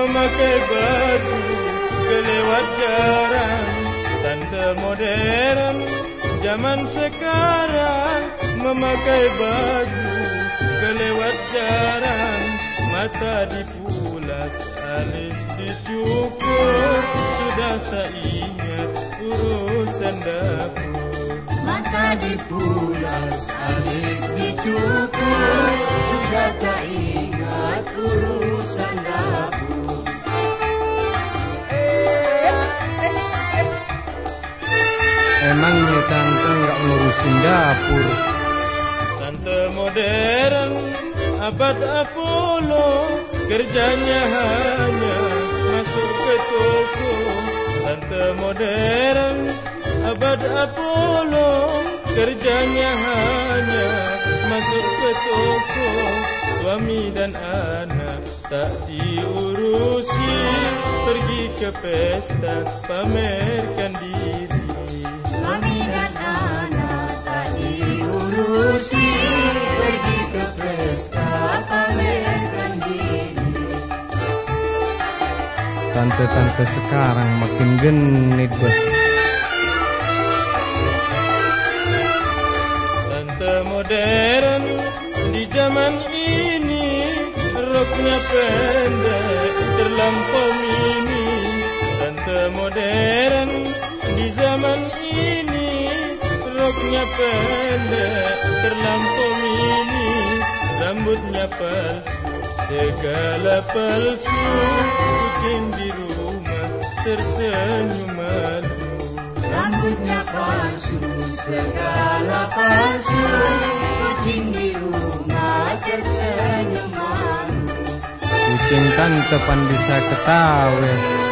memakai baju kelewat jarang Tante modern zaman sekarang Memakai baju kelewat jarang Mata dipulas, alis dicukur Sudah tak ingat urusan dapur. Mata dipulas, alis dicukur Sudah tak ingat urusan dapur Emangnya tante nggak ngurusin dapur? Tante modern abad Apollo Kerjanya hanya masuk ke toko. Tante modern abad Apollo Kerjanya hanya masuk ke toko. Suami dan anak tak diurusi Pergi ke pesta pamerkan diri Tante-tante sekarang makin genit bah. Tante modern di zaman ini Roknya pendek terlampau mini Tante modern di zaman ini Roknya pendek terlampau mini Rambutnya palsu segala palsu Kucing di rumah tersenyum malu Rambutnya palsu, segala palsu Kucing di rumah tersenyum malu Kucing tante pan bisa ketawa.